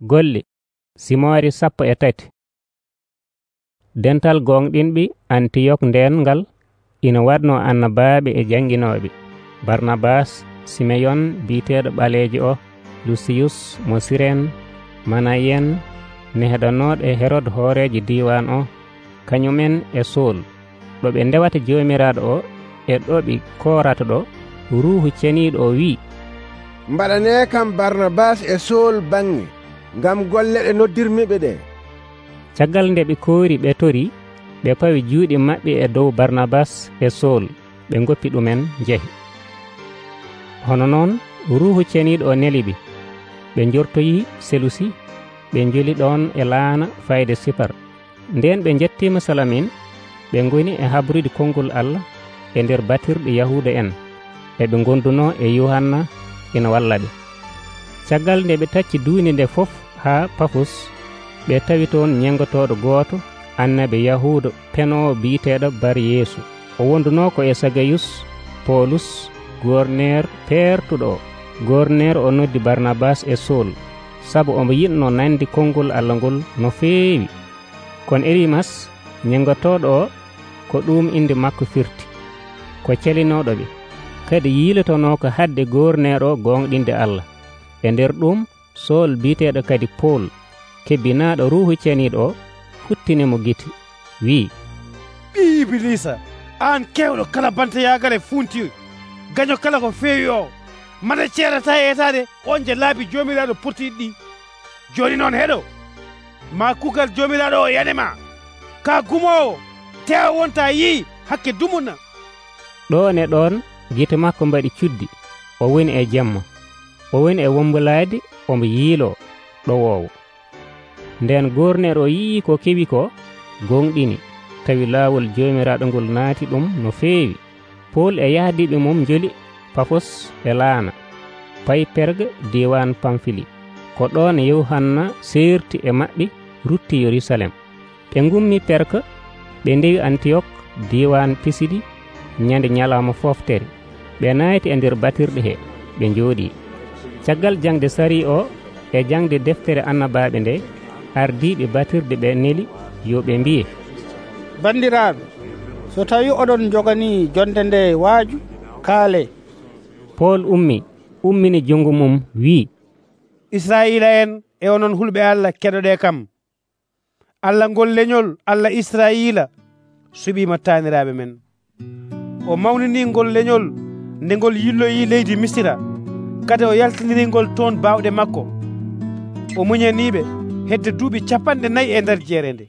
golle simoore sappo e tati. Dental gonɗinɓe antioke ndengal ina wanno annabaɓe e jangguinoɓe barnabas simeyon biyeteɗo ɓalejo o lusiyus mo siren Manayen neheɗanoɗo e hérode hoorejo diwan o kañumen e sool ɗoɓe ndewata jomiraɗo o e ɗoɓe korata ɗo ruuhu ceniɗo o wi mbaɗane kam barnabas e sool bange ngam golle ɗe noddirmiɓe ɗe. Caggal nde ɓe koori ɓe tori ɓe pawi juuɗe maɓɓe e dow barnabas e sool ɓe goppi ɗumen jehi hono noon ruhu ceniiɗo o neli ɓe. Ɓe jortoyi selusi ɓe joli ɗon e laana fayde sipar. Nden ɓe jettima salamin ɓe goni e habrude konngol allah e nder batirɗe yahuda en eɓe gonduno e yohanna ina walla ɓe. Caggal nde ɓe tacci duuni nde fof haa pafos ɓe tawi toon ñengotoɗo gooto annabi yahuda penowo biyeteɗo bar yeesu. O wonduno ko e sagayus polus gorner peertuɗo o. Gorner o noddi barnabas e sol sabu omo yinno nandi konngol allah ngol no feewi. Kono elimas ñengotoɗo o ko ɗum inde makko firti. Ko celinoɗoɓe kadi yiilotono ko hadde gorner o gonɗinde allah. E nder ɗum sool biteɗo kadi paul kebbinaɗo ruhu ceniɗo futtinimo giti wi. Ɓi iblisa an kewɗo kala banta yagare funti gaño kala ko feewi o. Mata ceerata e etade on je laabi jomiraɗo pottiɗi ɗi. Joni noon heɗo ma kugal jomiraɗo o yanema ka gumowo tewa wonta yi hakke dumuna. Ɗon e ɗon gite makko mbaɗi cuddi o woni e jamma o woni e wombulade omo yiilo ɗowowo nden gorner o yii ko kewi ko gonɗini tawi laawol jomiraɗo ngol naati ɗum no feewi. Pol e yahdiɓe mum joli pafos e laana. Payi perga diwan pamfili. Ko ɗon yohanna serti e maɓɓe rutti yerusalem. Ɓe gummi perka ɓe ndewi antiyok diwan pisidi ñande ñalawma foftere ɓe nayti e nder batirɗe he ɓe jooɗi caggal jangde sari o e jangde deftere annabaɓe nde ardiɓe batirde ɓe neli yo ɓe mbiye. Bandiraɓe so tawi oɗon jogani jonde nde waaju kaale. Paul ummi ummini jungo mum wi'i. Israila en e onon hulɓe allah keɗoɗe kam. Allah ngol leñol allah israila suɓima taniraɓe men. O mawnini ngol leñol nde ngol yilloyi leydi misira. kadi o yaltinirgol toon bawɗe makko o muñaniɓe hedde duuɓi capanɗe nayyi e nder jeere nde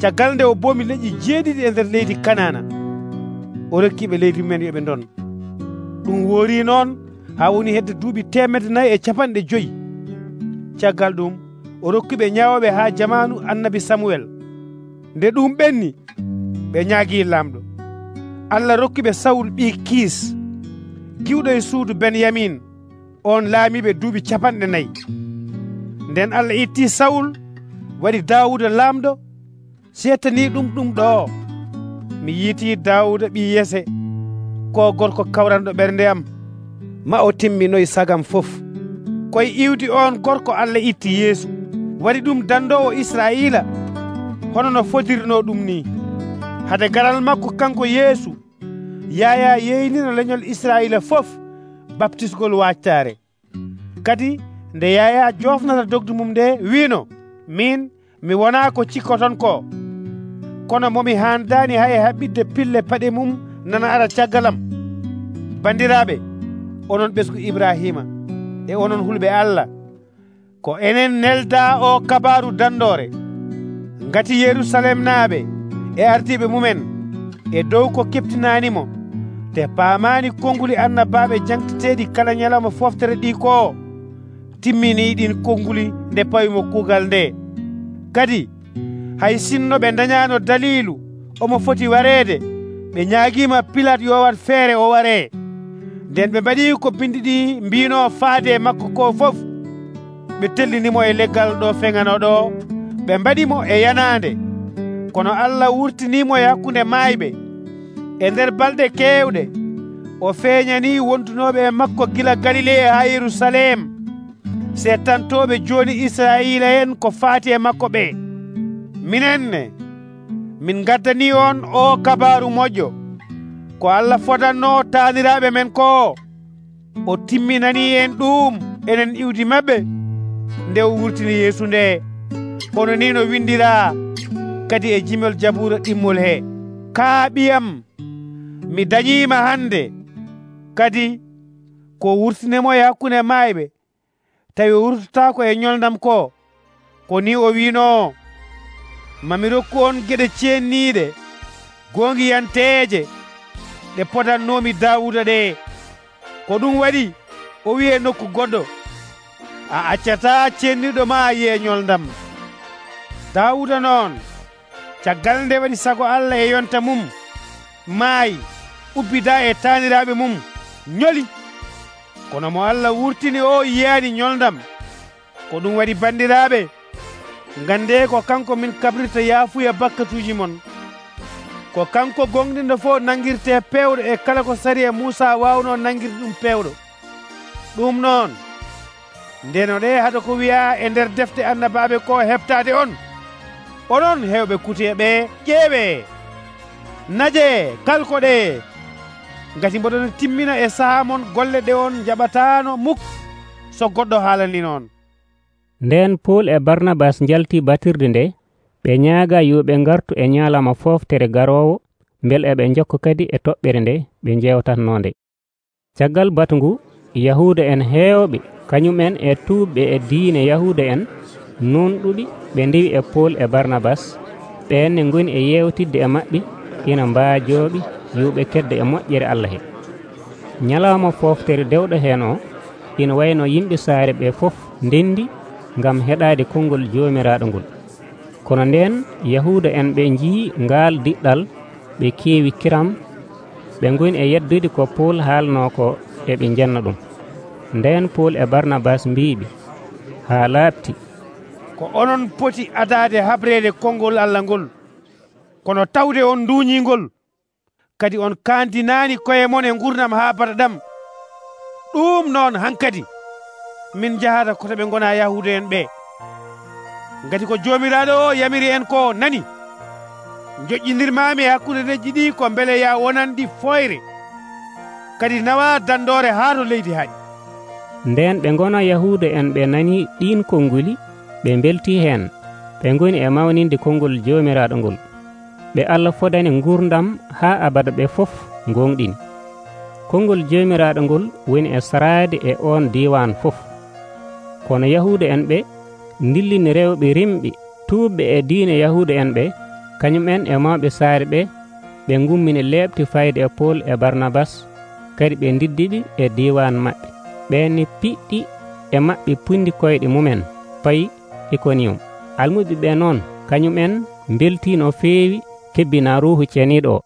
caggal nde o boomi leƴƴi jeeɗiɗi e nder leydi kanana. O rokkiɓe leydi mumen yoɓe don ɗum woori noon ha woni hedde duuɓi temedde nayyi e capanɗe joyyi caggal ɗum o rokkiɓe ñawoɓe ha jamanu annabi samuel nde ɗum ɓenni ɓe ñaagui lamɗo allah rokkiɓe sawul ɓi kiis. giwɗo e suudu benyamin on laamiɓe duuɓi capanɗe nayyi nden allah itti sawul waɗi dawuda laamɗo settani ɗum ɗum ɗo. Mi yiiti dawuda ɓi yese ko gorko kawranɗo ɓernde am. Ma o timminoye sagam fof. Koye iwdi on gorko allah itti yeesu waɗi ɗum dandowo israila hono no fodirno ɗum ni hade garal makko kanko yeesu yaya yeynino leñol israila fof baptisgol waccare. Kadi nde yaya jofnata dogdu mum nde wiino min mi wona ko cikkoton ko. Kono momi handani hay haɓɓidde pille paɗe mum nana ara caggalam. Bandiraɓe onon ɓesgu ibrahima e onon hulɓe allah ko enen nelda o kabaru dandore. Ngati yerusalem naaɓe e ardiɓe mumen e dow ko keptinanimo te paamani konnguli annabaɓe jankiteɗi kala ñalawma foftere ɗi ko? Timmini ɗin konnguli nde pawimo kuugal nde. Kadi hay sinno ɓe dañano dalilu omo foti warede ɓe ñaaguima pilate yo wat feere o ware nden ɓe mbaɗi ko bindi ɗi mbino faade makko ko fof ɓe tellinimo e leggal ɗo fegano ɗo ɓe mbaɗimo e yanande kono allah wurtinimo e hakkunde maayɓe. e nder balɗe kewɗe. O feeñani wondunoɓe e makko gila galile ha yerusalem. Settantoɓe joni israila en ko faati e makko ɓe. Minenne min gaddani on o kabaru moƴƴo. Ko allah fodanno taniraɓe men ko. O timminani en ɗum enen iwdi maɓɓe nde o wurtini yeesu nde. Hono ni no windira. Kadi e jimol jabura ɗimmol he. Kaaɓiyam. Mi dañima hande kadi ko wurtinemo e hakkude mayɓe tawi wurtotako e ñolnam ko ko ni o wino mami rokku on gueɗe cenniɗe gongiyanteje ɗe podannomi dawuda ɗe ko ɗum waɗi o wi e nokku goɗɗo a accata cenniɗo ma yiye ñoldam dawuda noon caggal nde waɗi sago allah e yonta mum maayi ubbida e taniraɓe mum ñoli. Kono mo allah wurtini o yiyani ñoldam ko ɗum waɗi bandiraɓe gande ko kanko min kabrirta yaafuya bakkatuji mon. Ko kanko gonɗinɗo fo nangirte pewɗo e kala ko sari e moussa wawno nangirde ɗum pewɗo ɗum noon ndeno ɗe haɗa ko wiya e nder defte annabaɓe ko heɓtade on. Onon hewɓe kuteɓe ƴeewe naje kalkoɗe gati mboɗon timmina e saaha mon golle ɗe on jaɓatano muk so goɗɗo haalani noon nden pol e barnabas jalti batirde nde ɓe ñaaga yoɓe gartu e ñalama foftere garowo bel eɓe jokka kadi e toɓɓere nde ɓe jewtatnode caggal batu ngu yahuda en heewɓe kañumen e tuuɓɓe e diine yahuda en noon ɗuɗi ɓe ndewi e pol e barnabas ɓenne goni e yewtidde e maɓɓe ina mbaajoɓe yuɓe kedde e moƴƴere allah he. Ñalawma foftere dewɗo hen o ina wayno yimɓe saare ɓe fof ndendi gam heɗade konngol jomiraɗo ngol. Kono nden yahuda en ɓe jii ngaal diɗɗal ɓe keewi kiram ɓe goni e yeddude ko pool haalno ko eɓe jenna ɗum. Nden pool e barnabas mbiɓe ha laaɓti ko onon poti adade habrede konngol allah ngol kono tawde on nduuñingol kadi on kandinani koye mon e gurdam ha dam? Ɗum noon hankadi. Min jahata koto ɓe gona yahude en ɓe gati ko jomiraɗo o yamiri en ko nani? Joƴƴidirmami e hakkude leydi ɗi ko beele ya wonanɗi foyre kadi nawa dandore ha to leydi haaƴi nden ɓe gona yahude en ɓe nani ɗin konnguli ɓe belti hen. Ɓe goni e mawninde konngol jomiraɗo ngol ɓe allah fodani gurdam ha abada ɓe fof gonɗini konngol jomiraɗo ngol woni e sarade e on diwan fof. Kono yahuda en ɓe dillini rewɓe rimɓe tuubɓe e diina yahuda en ɓe kañum'en e mawɓe saare ɓe ɓe gummini leɓte fayde e pol e barnabas. Kadi ɓe diddiɓe e diwan maɓɓe. Ɓenne piɗɗi e maɓɓe pundi koyɗe mumen. Payi e iconium almuɓe ɓe noon kañum'en belti no feewi kebbina ruhu ceniɗo o